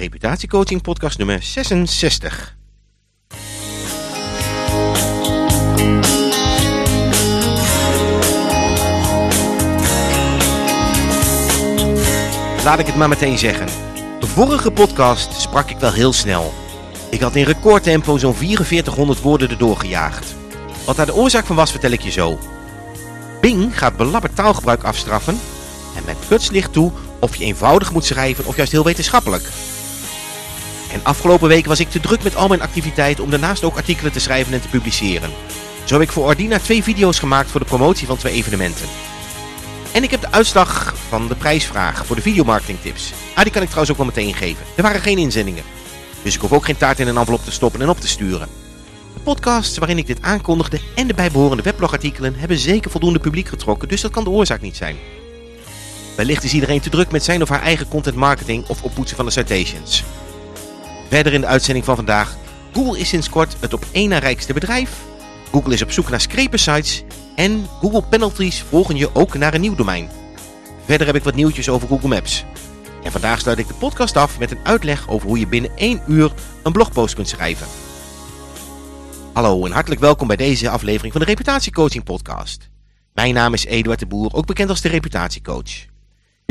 Reputatiecoaching podcast nummer 66. Laat ik het maar meteen zeggen. De vorige podcast sprak ik wel heel snel. Ik had in recordtempo zo'n 4400 woorden erdoor gejaagd. Wat daar de oorzaak van was vertel ik je zo. Bing gaat belabberd taalgebruik afstraffen en met ligt toe of je eenvoudig moet schrijven of juist heel wetenschappelijk. En afgelopen weken was ik te druk met al mijn activiteiten om daarnaast ook artikelen te schrijven en te publiceren. Zo heb ik voor Ordina twee video's gemaakt voor de promotie van twee evenementen. En ik heb de uitslag van de prijsvraag voor de videomarketingtips. Ah, die kan ik trouwens ook wel meteen geven. Er waren geen inzendingen. Dus ik hoef ook geen taart in een envelop te stoppen en op te sturen. De podcasts waarin ik dit aankondigde en de bijbehorende weblogartikelen hebben zeker voldoende publiek getrokken, dus dat kan de oorzaak niet zijn. Wellicht is iedereen te druk met zijn of haar eigen content marketing of oppoetsen van de citations. Verder in de uitzending van vandaag. Google is sinds kort het op één na rijkste bedrijf. Google is op zoek naar scraper-sites. En Google penalties volgen je ook naar een nieuw domein. Verder heb ik wat nieuwtjes over Google Maps. En vandaag sluit ik de podcast af met een uitleg over hoe je binnen 1 uur een blogpost kunt schrijven. Hallo en hartelijk welkom bij deze aflevering van de Reputatiecoaching podcast. Mijn naam is Eduard de Boer, ook bekend als de Reputatiecoach.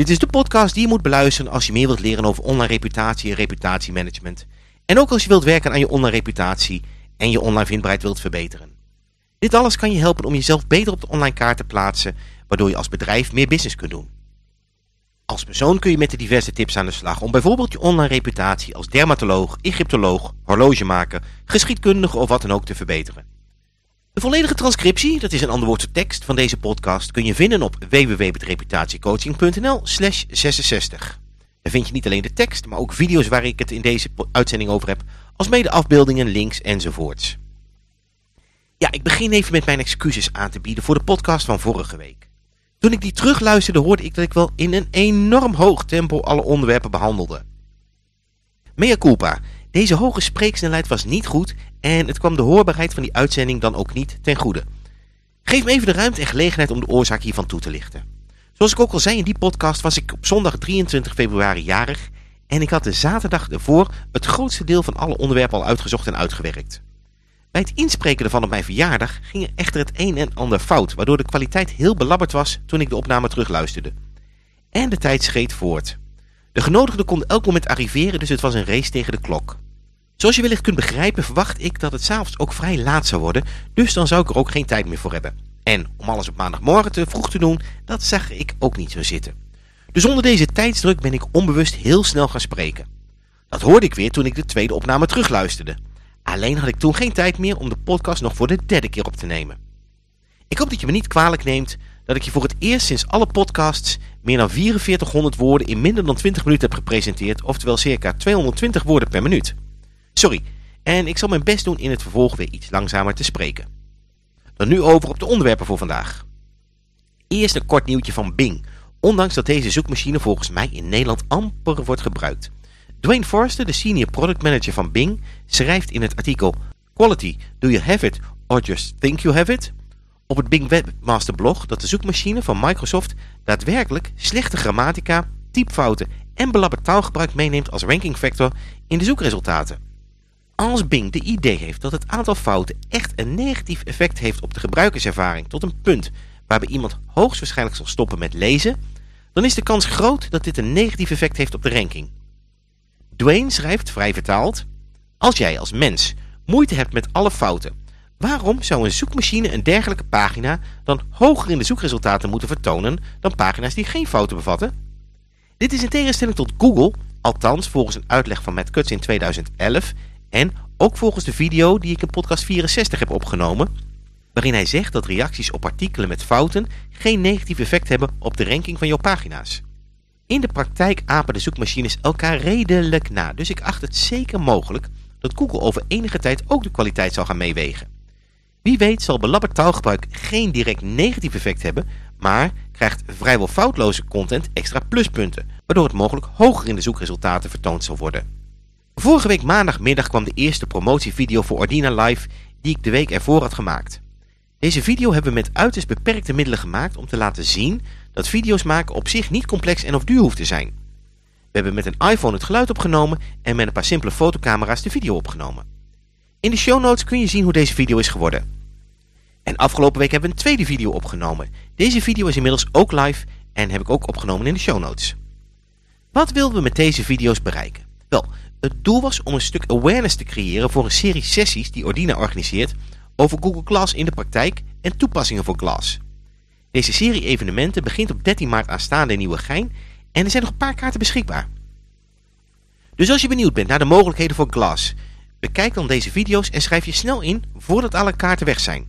Dit is de podcast die je moet beluisteren als je meer wilt leren over online reputatie en reputatiemanagement. En ook als je wilt werken aan je online reputatie en je online vindbaarheid wilt verbeteren. Dit alles kan je helpen om jezelf beter op de online kaart te plaatsen, waardoor je als bedrijf meer business kunt doen. Als persoon kun je met de diverse tips aan de slag om bijvoorbeeld je online reputatie als dermatoloog, egyptoloog, horlogemaker, geschiedkundige of wat dan ook te verbeteren. De volledige transcriptie, dat is een ander woord tekst, van deze podcast kun je vinden op www.reputatiecoaching.nl slash 66. Vind je niet alleen de tekst, maar ook video's waar ik het in deze uitzending over heb, als mede afbeeldingen, links enzovoorts. Ja, ik begin even met mijn excuses aan te bieden voor de podcast van vorige week. Toen ik die terugluisterde hoorde ik dat ik wel in een enorm hoog tempo alle onderwerpen behandelde. Mea culpa, deze hoge spreeksnelheid was niet goed en het kwam de hoorbaarheid van die uitzending dan ook niet ten goede. Geef me even de ruimte en gelegenheid om de oorzaak hiervan toe te lichten. Zoals ik ook al zei in die podcast was ik op zondag 23 februari jarig en ik had de zaterdag ervoor het grootste deel van alle onderwerpen al uitgezocht en uitgewerkt. Bij het inspreken ervan op mijn verjaardag ging er echter het een en ander fout, waardoor de kwaliteit heel belabberd was toen ik de opname terugluisterde. En de tijd scheet voort. De genodigden konden elk moment arriveren, dus het was een race tegen de klok. Zoals je wellicht kunt begrijpen verwacht ik dat het s'avonds ook vrij laat zou worden, dus dan zou ik er ook geen tijd meer voor hebben. En om alles op maandagmorgen te vroeg te doen, dat zag ik ook niet zo zitten. Dus onder deze tijdsdruk ben ik onbewust heel snel gaan spreken. Dat hoorde ik weer toen ik de tweede opname terugluisterde. Alleen had ik toen geen tijd meer om de podcast nog voor de derde keer op te nemen. Ik hoop dat je me niet kwalijk neemt dat ik je voor het eerst sinds alle podcasts meer dan 4400 woorden in minder dan 20 minuten heb gepresenteerd, oftewel circa 220 woorden per minuut. Sorry, en ik zal mijn best doen in het vervolg weer iets langzamer te spreken. Dan nu over op de onderwerpen voor vandaag. Eerst een kort nieuwtje van Bing, ondanks dat deze zoekmachine volgens mij in Nederland amper wordt gebruikt. Dwayne Forrester, de senior product manager van Bing, schrijft in het artikel Quality, do you have it or just think you have it? Op het Bing Webmaster blog dat de zoekmachine van Microsoft daadwerkelijk slechte grammatica, typfouten en belabberd taalgebruik meeneemt als ranking factor in de zoekresultaten. Als Bing de idee heeft dat het aantal fouten echt een negatief effect heeft op de gebruikerservaring tot een punt waarbij iemand hoogstwaarschijnlijk zal stoppen met lezen, dan is de kans groot dat dit een negatief effect heeft op de ranking. Dwayne schrijft vrij vertaald, als jij als mens moeite hebt met alle fouten, waarom zou een zoekmachine een dergelijke pagina dan hoger in de zoekresultaten moeten vertonen dan pagina's die geen fouten bevatten? Dit is in tegenstelling tot Google, althans volgens een uitleg van Matt Cutts in 2011 en ook volgens de video die ik in podcast 64 heb opgenomen, waarin hij zegt dat reacties op artikelen met fouten geen negatief effect hebben op de ranking van jouw pagina's. In de praktijk apen de zoekmachines elkaar redelijk na, dus ik acht het zeker mogelijk dat Google over enige tijd ook de kwaliteit zal gaan meewegen. Wie weet zal belabberd taalgebruik geen direct negatief effect hebben, maar krijgt vrijwel foutloze content extra pluspunten, waardoor het mogelijk hoger in de zoekresultaten vertoond zal worden. Vorige week maandagmiddag kwam de eerste promotievideo voor Ordina Live die ik de week ervoor had gemaakt. Deze video hebben we met uiterst beperkte middelen gemaakt om te laten zien dat video's maken op zich niet complex en of duur hoeft te zijn. We hebben met een iPhone het geluid opgenomen en met een paar simpele fotocamera's de video opgenomen. In de show notes kun je zien hoe deze video is geworden. En afgelopen week hebben we een tweede video opgenomen. Deze video is inmiddels ook live en heb ik ook opgenomen in de show notes. Wat wilden we met deze video's bereiken? Wel, het doel was om een stuk awareness te creëren voor een serie sessies die Ordina organiseert over Google Glass in de praktijk en toepassingen voor Glass. Deze serie evenementen begint op 13 maart aanstaande in Nieuwegein en er zijn nog een paar kaarten beschikbaar. Dus als je benieuwd bent naar de mogelijkheden voor Glass, bekijk dan deze video's en schrijf je snel in voordat alle kaarten weg zijn.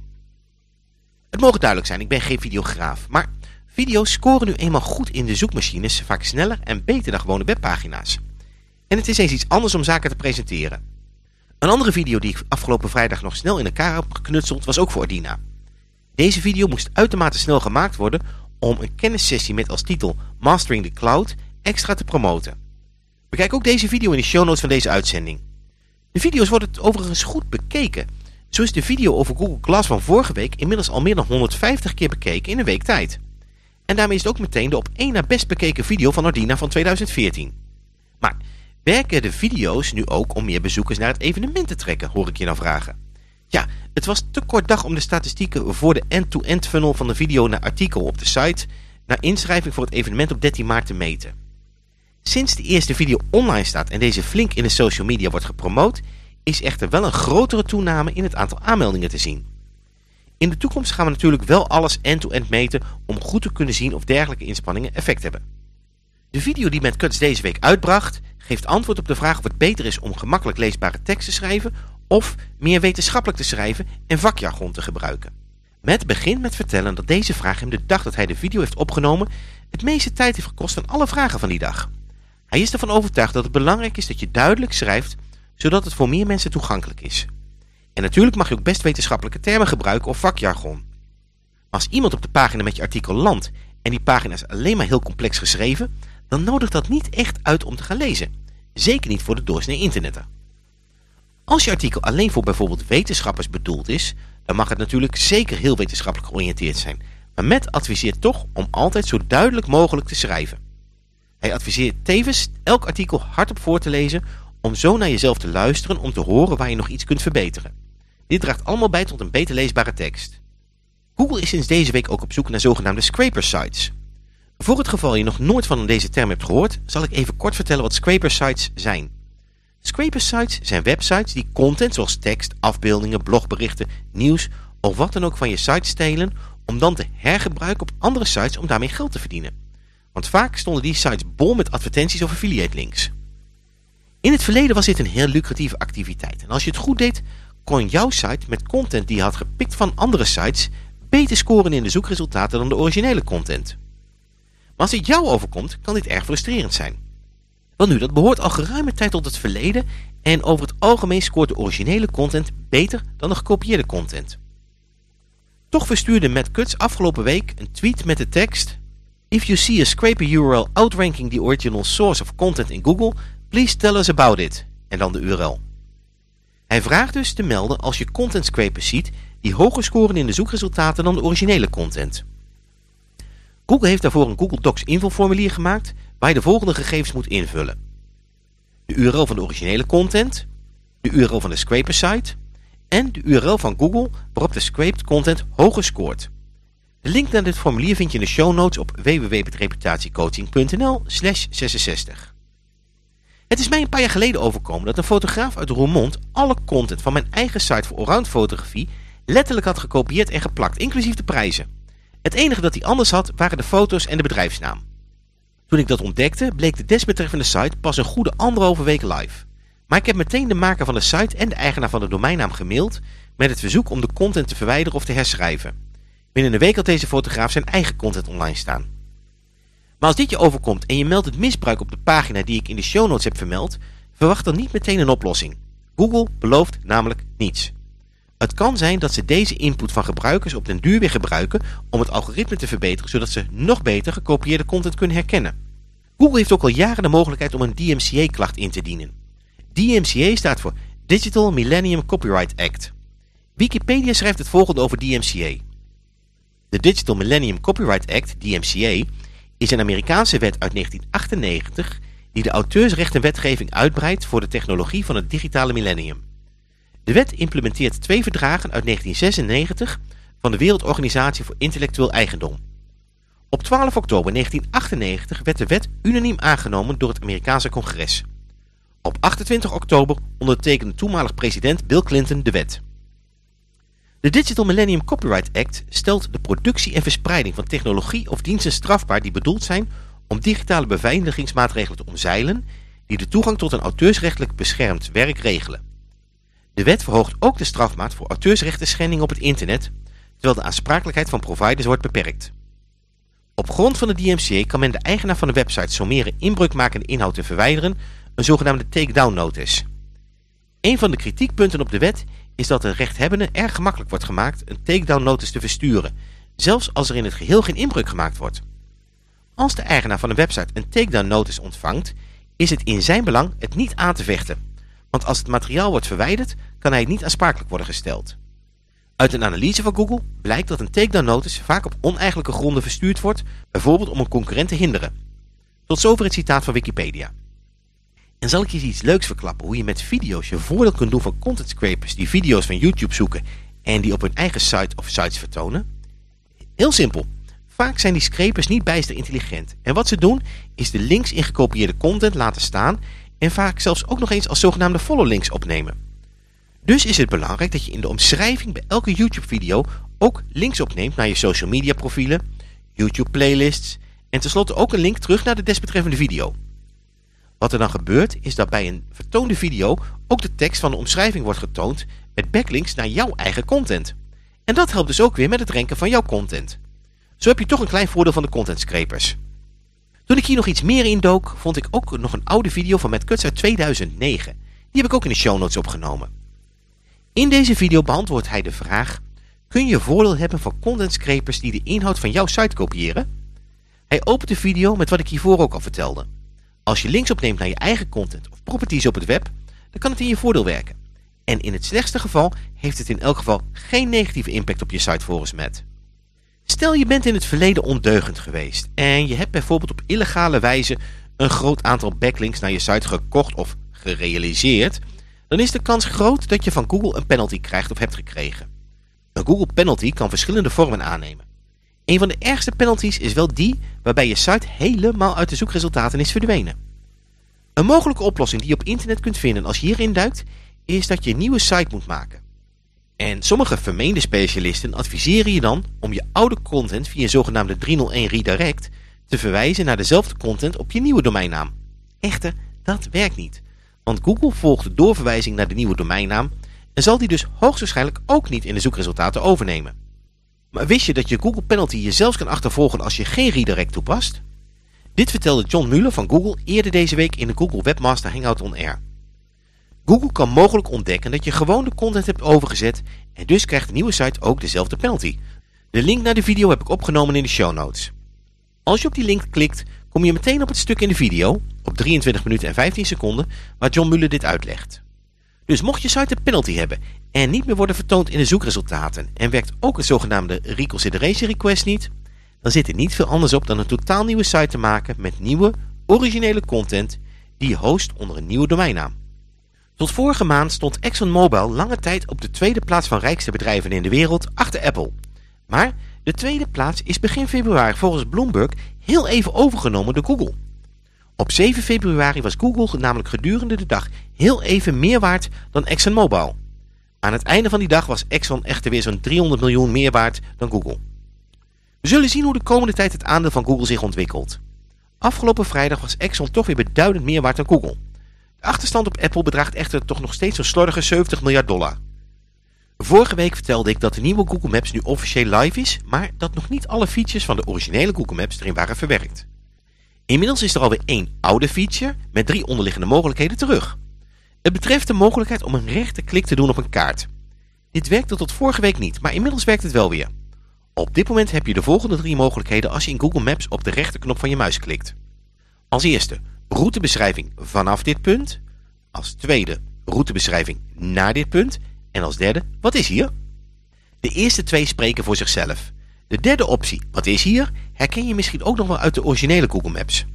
Het mogen duidelijk zijn, ik ben geen videograaf, maar video's scoren nu eenmaal goed in de zoekmachines, vaak sneller en beter dan gewone webpagina's. En het is eens iets anders om zaken te presenteren. Een andere video die ik afgelopen vrijdag nog snel in elkaar heb geknutseld was ook voor Ordina. Deze video moest uitermate snel gemaakt worden om een kennissessie met als titel Mastering the Cloud extra te promoten. Bekijk ook deze video in de show notes van deze uitzending. De video's worden overigens goed bekeken. Zo is de video over Google Glass van vorige week inmiddels al meer dan 150 keer bekeken in een week tijd. En daarmee is het ook meteen de op één na best bekeken video van Ordina van 2014. Maar werken de video's nu ook om meer bezoekers naar het evenement te trekken, hoor ik je nou vragen. Ja, het was te kort dag om de statistieken voor de end-to-end funnel van de video naar artikel op de site naar inschrijving voor het evenement op 13 maart te meten. Sinds de eerste video online staat en deze flink in de social media wordt gepromoot, is echter wel een grotere toename in het aantal aanmeldingen te zien. In de toekomst gaan we natuurlijk wel alles end-to-end meten om goed te kunnen zien of dergelijke inspanningen effect hebben. De video die Matt Cuts deze week uitbracht geeft antwoord op de vraag of het beter is om gemakkelijk leesbare tekst te schrijven of meer wetenschappelijk te schrijven en vakjargon te gebruiken. Matt begint met vertellen dat deze vraag hem de dag dat hij de video heeft opgenomen het meeste tijd heeft gekost van alle vragen van die dag. Hij is ervan overtuigd dat het belangrijk is dat je duidelijk schrijft, zodat het voor meer mensen toegankelijk is. En natuurlijk mag je ook best wetenschappelijke termen gebruiken of vakjargon. Maar als iemand op de pagina met je artikel landt en die pagina is alleen maar heel complex geschreven, dan nodigt dat niet echt uit om te gaan lezen. Zeker niet voor de doorsnee internetter. Als je artikel alleen voor bijvoorbeeld wetenschappers bedoeld is, dan mag het natuurlijk zeker heel wetenschappelijk georiënteerd zijn. Maar Met adviseert toch om altijd zo duidelijk mogelijk te schrijven. Hij adviseert tevens elk artikel hardop voor te lezen om zo naar jezelf te luisteren om te horen waar je nog iets kunt verbeteren. Dit draagt allemaal bij tot een beter leesbare tekst. Google is sinds deze week ook op zoek naar zogenaamde scraper sites. Voor het geval je nog nooit van deze term hebt gehoord, zal ik even kort vertellen wat scraper sites zijn. Scraper sites zijn websites die content zoals tekst, afbeeldingen, blogberichten, nieuws of wat dan ook van je site stelen om dan te hergebruiken op andere sites om daarmee geld te verdienen. Want vaak stonden die sites bol met advertenties of affiliate links. In het verleden was dit een heel lucratieve activiteit en als je het goed deed kon jouw site met content die je had gepikt van andere sites beter scoren in de zoekresultaten dan de originele content. Als dit jou overkomt kan dit erg frustrerend zijn. Wel nu, dat behoort al geruime tijd tot het verleden en over het algemeen scoort de originele content beter dan de gekopieerde content. Toch verstuurde Matt Cuts afgelopen week een tweet met de tekst If you see a scraper URL outranking the original source of content in Google, please tell us about it. En dan de URL. Hij vraagt dus te melden als je content scrapers ziet die hoger scoren in de zoekresultaten dan de originele content. Google heeft daarvoor een Google Docs invulformulier gemaakt waar je de volgende gegevens moet invullen. De URL van de originele content, de URL van de scraper site en de URL van Google waarop de scraped content hoger scoort. De link naar dit formulier vind je in de show notes op www.reputatiecoaching.nl 66. Het is mij een paar jaar geleden overkomen dat een fotograaf uit Roermond alle content van mijn eigen site voor allround fotografie letterlijk had gekopieerd en geplakt, inclusief de prijzen. Het enige dat hij anders had waren de foto's en de bedrijfsnaam. Toen ik dat ontdekte, bleek de desbetreffende site pas een goede anderhalve week live. Maar ik heb meteen de maker van de site en de eigenaar van de domeinnaam gemaild met het verzoek om de content te verwijderen of te herschrijven. Binnen een week had deze fotograaf zijn eigen content online staan. Maar als dit je overkomt en je meldt het misbruik op de pagina die ik in de show notes heb vermeld, verwacht dan niet meteen een oplossing. Google belooft namelijk niets. Het kan zijn dat ze deze input van gebruikers op den duur weer gebruiken om het algoritme te verbeteren zodat ze nog beter gekopieerde content kunnen herkennen. Google heeft ook al jaren de mogelijkheid om een DMCA-klacht in te dienen. DMCA staat voor Digital Millennium Copyright Act. Wikipedia schrijft het volgende over DMCA. De Digital Millennium Copyright Act, DMCA, is een Amerikaanse wet uit 1998 die de auteursrechtenwetgeving uitbreidt voor de technologie van het digitale millennium. De wet implementeert twee verdragen uit 1996 van de Wereldorganisatie voor Intellectueel Eigendom. Op 12 oktober 1998 werd de wet unaniem aangenomen door het Amerikaanse congres. Op 28 oktober ondertekende toenmalig president Bill Clinton de wet. De Digital Millennium Copyright Act stelt de productie en verspreiding van technologie of diensten strafbaar die bedoeld zijn om digitale beveiligingsmaatregelen te omzeilen die de toegang tot een auteursrechtelijk beschermd werk regelen. De wet verhoogt ook de strafmaat voor auteursrechtenschending op het internet, terwijl de aansprakelijkheid van providers wordt beperkt. Op grond van de DMCA kan men de eigenaar van de website sommeren inbreukmakende inhoud te verwijderen, een zogenaamde takedown notice. Een van de kritiekpunten op de wet is dat de rechthebbende erg gemakkelijk wordt gemaakt een takedown notice te versturen, zelfs als er in het geheel geen inbreuk gemaakt wordt. Als de eigenaar van een website een takedown notice ontvangt, is het in zijn belang het niet aan te vechten. Want als het materiaal wordt verwijderd, kan hij niet aansprakelijk worden gesteld. Uit een analyse van Google blijkt dat een takedown notice vaak op oneigenlijke gronden verstuurd wordt, bijvoorbeeld om een concurrent te hinderen. Tot zover het citaat van Wikipedia. En zal ik je iets leuks verklappen hoe je met video's je voordeel kunt doen van content scrapers die video's van YouTube zoeken en die op hun eigen site of sites vertonen? Heel simpel. Vaak zijn die scrapers niet bijster intelligent. En wat ze doen is de links in gekopieerde content laten staan en vaak zelfs ook nog eens als zogenaamde follow links opnemen. Dus is het belangrijk dat je in de omschrijving bij elke YouTube video ook links opneemt naar je social media profielen, YouTube playlists en tenslotte ook een link terug naar de desbetreffende video. Wat er dan gebeurt is dat bij een vertoonde video ook de tekst van de omschrijving wordt getoond met backlinks naar jouw eigen content. En dat helpt dus ook weer met het ranken van jouw content. Zo heb je toch een klein voordeel van de content scrapers. Toen ik hier nog iets meer in dook, vond ik ook nog een oude video van Matt Cuts uit 2009. Die heb ik ook in de show notes opgenomen. In deze video beantwoordt hij de vraag, kun je voordeel hebben van content scrapers die de inhoud van jouw site kopiëren? Hij opent de video met wat ik hiervoor ook al vertelde. Als je links opneemt naar je eigen content of properties op het web, dan kan het in je voordeel werken. En in het slechtste geval heeft het in elk geval geen negatieve impact op je site volgens Matt. Stel je bent in het verleden ondeugend geweest en je hebt bijvoorbeeld op illegale wijze een groot aantal backlinks naar je site gekocht of gerealiseerd, dan is de kans groot dat je van Google een penalty krijgt of hebt gekregen. Een Google penalty kan verschillende vormen aannemen. Een van de ergste penalties is wel die waarbij je site helemaal uit de zoekresultaten is verdwenen. Een mogelijke oplossing die je op internet kunt vinden als je hierin duikt, is dat je een nieuwe site moet maken. En sommige vermeende specialisten adviseren je dan om je oude content via een zogenaamde 301 redirect te verwijzen naar dezelfde content op je nieuwe domeinnaam. Echter, dat werkt niet. Want Google volgt de doorverwijzing naar de nieuwe domeinnaam en zal die dus hoogstwaarschijnlijk ook niet in de zoekresultaten overnemen. Maar wist je dat je Google Penalty je zelfs kan achtervolgen als je geen redirect toepast? Dit vertelde John Mueller van Google eerder deze week in de Google Webmaster Hangout on Air. Google kan mogelijk ontdekken dat je gewoon de content hebt overgezet en dus krijgt de nieuwe site ook dezelfde penalty. De link naar de video heb ik opgenomen in de show notes. Als je op die link klikt, kom je meteen op het stuk in de video, op 23 minuten en 15 seconden, waar John Muller dit uitlegt. Dus mocht je site een penalty hebben en niet meer worden vertoond in de zoekresultaten en werkt ook een zogenaamde reconsideration request niet, dan zit er niet veel anders op dan een totaal nieuwe site te maken met nieuwe, originele content die je host onder een nieuwe domeinnaam. Tot vorige maand stond ExxonMobil lange tijd op de tweede plaats van rijkste bedrijven in de wereld achter Apple. Maar de tweede plaats is begin februari volgens Bloomberg heel even overgenomen door Google. Op 7 februari was Google namelijk gedurende de dag heel even meer waard dan ExxonMobil. Aan het einde van die dag was Exxon echter weer zo'n 300 miljoen meer waard dan Google. We zullen zien hoe de komende tijd het aandeel van Google zich ontwikkelt. Afgelopen vrijdag was Exxon toch weer beduidend meer waard dan Google. De achterstand op Apple bedraagt echter toch nog steeds zo'n slordige 70 miljard dollar. Vorige week vertelde ik dat de nieuwe Google Maps nu officieel live is, maar dat nog niet alle features van de originele Google Maps erin waren verwerkt. Inmiddels is er alweer één oude feature met drie onderliggende mogelijkheden terug. Het betreft de mogelijkheid om een rechterklik te doen op een kaart. Dit werkte tot vorige week niet, maar inmiddels werkt het wel weer. Op dit moment heb je de volgende drie mogelijkheden als je in Google Maps op de rechterknop van je muis klikt. Als eerste routebeschrijving vanaf dit punt. Als tweede routebeschrijving naar dit punt. En als derde, wat is hier? De eerste twee spreken voor zichzelf. De derde optie, wat is hier, herken je misschien ook nog wel uit de originele Google Maps.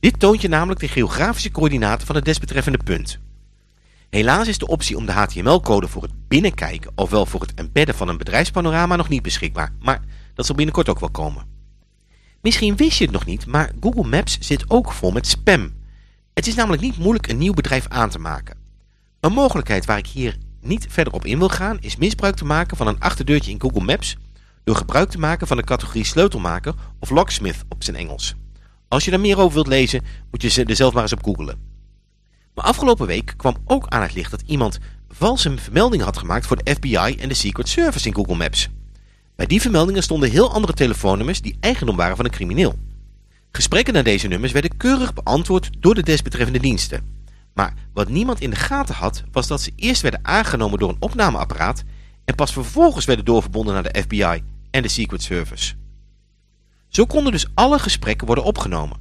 Dit toont je namelijk de geografische coördinaten van het desbetreffende punt. Helaas is de optie om de HTML-code voor het binnenkijken ofwel voor het embedden van een bedrijfspanorama nog niet beschikbaar, maar dat zal binnenkort ook wel komen. Misschien wist je het nog niet, maar Google Maps zit ook vol met spam. Het is namelijk niet moeilijk een nieuw bedrijf aan te maken. Een mogelijkheid waar ik hier niet verder op in wil gaan is misbruik te maken van een achterdeurtje in Google Maps door gebruik te maken van de categorie sleutelmaker of locksmith op zijn Engels. Als je daar meer over wilt lezen, moet je ze er zelf maar eens op googelen. Maar afgelopen week kwam ook aan het licht dat iemand valse vermeldingen had gemaakt voor de FBI en de Secret Service in Google Maps. Bij die vermeldingen stonden heel andere telefoonnummers die eigendom waren van een crimineel. Gesprekken naar deze nummers werden keurig beantwoord door de desbetreffende diensten. Maar wat niemand in de gaten had, was dat ze eerst werden aangenomen door een opnameapparaat en pas vervolgens werden doorverbonden naar de FBI en de Secret Service. Zo konden dus alle gesprekken worden opgenomen.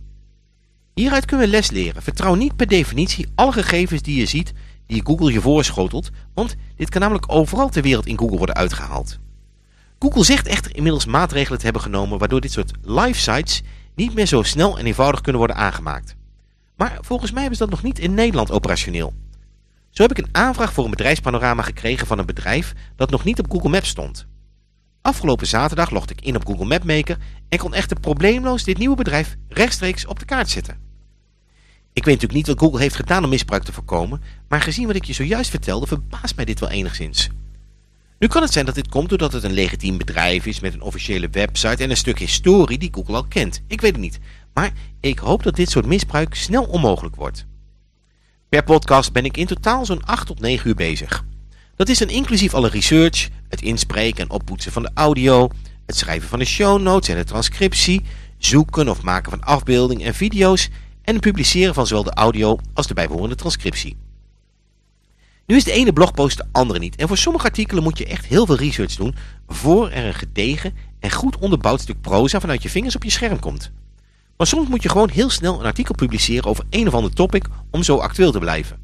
Hieruit kunnen we les leren. Vertrouw niet per definitie alle gegevens die je ziet die Google je voorschotelt, want dit kan namelijk overal ter wereld in Google worden uitgehaald. Google zegt echter inmiddels maatregelen te hebben genomen waardoor dit soort live sites niet meer zo snel en eenvoudig kunnen worden aangemaakt. Maar volgens mij ze dat nog niet in Nederland operationeel. Zo heb ik een aanvraag voor een bedrijfspanorama gekregen van een bedrijf dat nog niet op Google Maps stond. Afgelopen zaterdag logde ik in op Google Mapmaker en kon echter probleemloos dit nieuwe bedrijf rechtstreeks op de kaart zetten. Ik weet natuurlijk niet wat Google heeft gedaan om misbruik te voorkomen, maar gezien wat ik je zojuist vertelde verbaast mij dit wel enigszins. Nu kan het zijn dat dit komt doordat het een legitiem bedrijf is met een officiële website en een stuk historie die Google al kent. Ik weet het niet, maar ik hoop dat dit soort misbruik snel onmogelijk wordt. Per podcast ben ik in totaal zo'n 8 tot 9 uur bezig. Dat is dan inclusief alle research, het inspreken en oppoetsen van de audio, het schrijven van de show notes en de transcriptie, zoeken of maken van afbeeldingen en video's en het publiceren van zowel de audio als de bijbehorende transcriptie. Nu is de ene blogpost de andere niet en voor sommige artikelen moet je echt heel veel research doen voor er een gedegen en goed onderbouwd stuk proza vanuit je vingers op je scherm komt. Maar soms moet je gewoon heel snel een artikel publiceren over een of ander topic om zo actueel te blijven.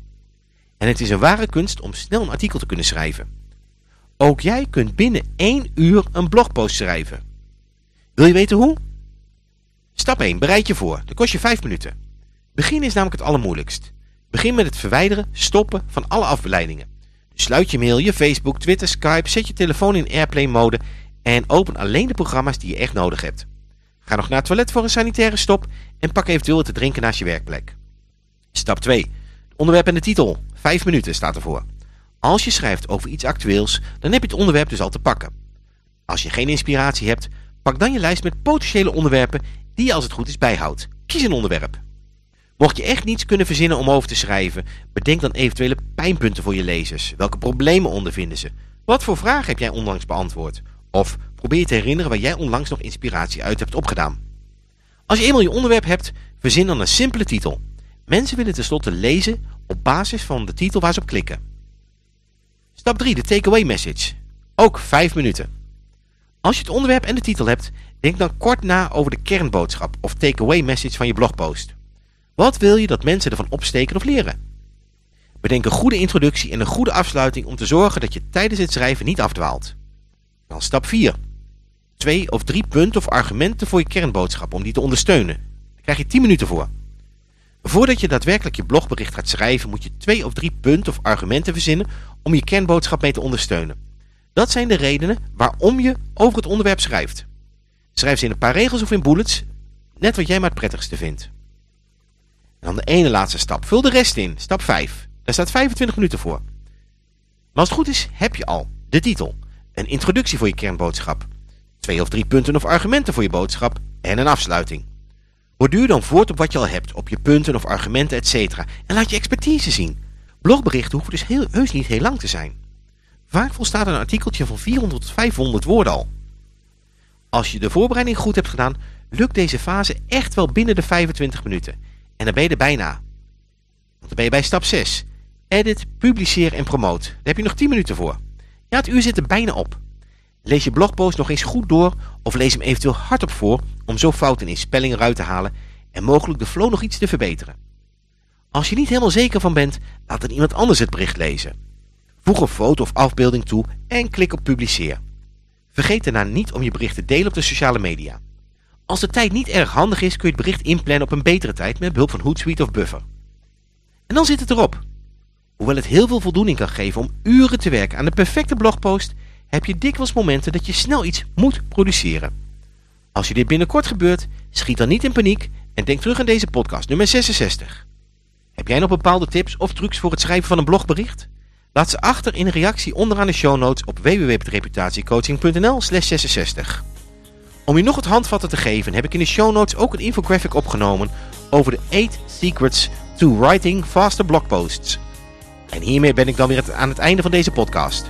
En het is een ware kunst om snel een artikel te kunnen schrijven. Ook jij kunt binnen één uur een blogpost schrijven. Wil je weten hoe? Stap 1. Bereid je voor. Dat kost je 5 minuten. Begin is namelijk het allermoeilijkst. Begin met het verwijderen, stoppen van alle afleidingen. Sluit je mail, je Facebook, Twitter, Skype, zet je telefoon in airplane mode en open alleen de programma's die je echt nodig hebt. Ga nog naar het toilet voor een sanitaire stop en pak eventueel wat te drinken naast je werkplek. Stap 2. Onderwerp en de titel. 5 minuten staat ervoor. Als je schrijft over iets actueels, dan heb je het onderwerp dus al te pakken. Als je geen inspiratie hebt, pak dan je lijst met potentiële onderwerpen die je als het goed is bijhoudt. Kies een onderwerp. Mocht je echt niets kunnen verzinnen om over te schrijven, bedenk dan eventuele pijnpunten voor je lezers. Welke problemen ondervinden ze? Wat voor vragen heb jij onlangs beantwoord? Of probeer te herinneren waar jij onlangs nog inspiratie uit hebt opgedaan. Als je eenmaal je onderwerp hebt, verzin dan een simpele titel. Mensen willen tenslotte lezen op basis van de titel waar ze op klikken. Stap 3, de takeaway message. Ook 5 minuten. Als je het onderwerp en de titel hebt, denk dan kort na over de kernboodschap of takeaway message van je blogpost. Wat wil je dat mensen ervan opsteken of leren? Bedenk een goede introductie en een goede afsluiting om te zorgen dat je tijdens het schrijven niet afdwaalt. Dan stap 4. Twee of drie punten of argumenten voor je kernboodschap om die te ondersteunen. Daar krijg je 10 minuten voor. Voordat je daadwerkelijk je blogbericht gaat schrijven moet je twee of drie punten of argumenten verzinnen om je kernboodschap mee te ondersteunen. Dat zijn de redenen waarom je over het onderwerp schrijft. Schrijf ze in een paar regels of in bullets, net wat jij maar het prettigste vindt. En dan de ene laatste stap. Vul de rest in. Stap 5. Daar staat 25 minuten voor. Maar als het goed is, heb je al de titel. Een introductie voor je kernboodschap. Twee of drie punten of argumenten voor je boodschap. En een afsluiting. Borduur dan voort op wat je al hebt. Op je punten of argumenten, etc. En laat je expertise zien. Blogberichten hoeven dus heel, heus niet heel lang te zijn. Vaak volstaat een artikeltje van 400 tot 500 woorden al. Als je de voorbereiding goed hebt gedaan, lukt deze fase echt wel binnen de 25 minuten. En dan ben je er bijna. Want dan ben je bij stap 6. Edit, publiceer en promote. Daar heb je nog 10 minuten voor. Ja, het uur zit er bijna op. Lees je blogpost nog eens goed door of lees hem eventueel hardop voor om zo fouten in spelling eruit te halen en mogelijk de flow nog iets te verbeteren. Als je niet helemaal zeker van bent, laat dan iemand anders het bericht lezen. Voeg een foto of afbeelding toe en klik op publiceer. Vergeet daarna niet om je bericht te delen op de sociale media. Als de tijd niet erg handig is, kun je het bericht inplannen op een betere tijd met behulp van Hootsuite of Buffer. En dan zit het erop. Hoewel het heel veel voldoening kan geven om uren te werken aan de perfecte blogpost, heb je dikwijls momenten dat je snel iets moet produceren. Als je dit binnenkort gebeurt, schiet dan niet in paniek en denk terug aan deze podcast nummer 66. Heb jij nog bepaalde tips of trucs voor het schrijven van een blogbericht? Laat ze achter in een reactie onderaan de show notes op www.reputatiecoaching.nl 66. Om je nog het handvatten te geven heb ik in de show notes ook een infographic opgenomen over de 8 Secrets to Writing Faster Blogposts. En hiermee ben ik dan weer aan het einde van deze podcast.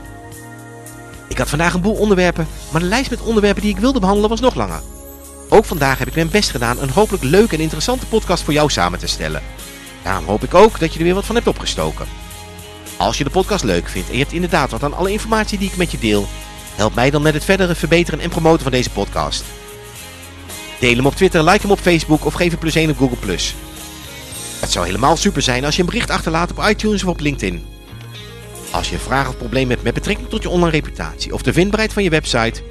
Ik had vandaag een boel onderwerpen, maar de lijst met onderwerpen die ik wilde behandelen was nog langer. Ook vandaag heb ik mijn best gedaan een hopelijk leuke en interessante podcast voor jou samen te stellen. Daarom hoop ik ook dat je er weer wat van hebt opgestoken. Als je de podcast leuk vindt en je hebt inderdaad wat aan alle informatie die ik met je deel, help mij dan met het verdere verbeteren en promoten van deze podcast. Deel hem op Twitter, like hem op Facebook of geef een plus 1 op Google+. Het zou helemaal super zijn als je een bericht achterlaat op iTunes of op LinkedIn. Als je een vraag of probleem hebt met betrekking tot je online reputatie of de vindbaarheid van je website,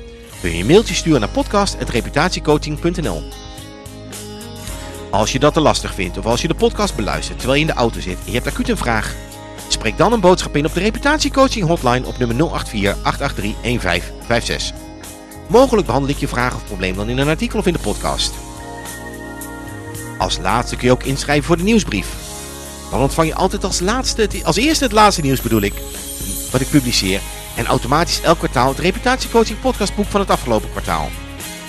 kun je een mailtje sturen naar podcast.reputatiecoaching.nl Als je dat te lastig vindt of als je de podcast beluistert terwijl je in de auto zit en je hebt acuut een vraag, spreek dan een boodschap in op de reputatiecoaching hotline op nummer 084 883 1556. Mogelijk behandel ik je vraag of probleem dan in een artikel of in de podcast. Als laatste kun je ook inschrijven voor de nieuwsbrief. Dan ontvang je altijd als, laatste, als eerste het laatste nieuws bedoel ik, wat ik publiceer. En automatisch elk kwartaal het reputatiecoaching podcastboek van het afgelopen kwartaal.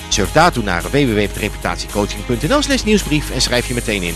Surf daartoe naar www.reputatiecoaching.nl slash nieuwsbrief en schrijf je meteen in.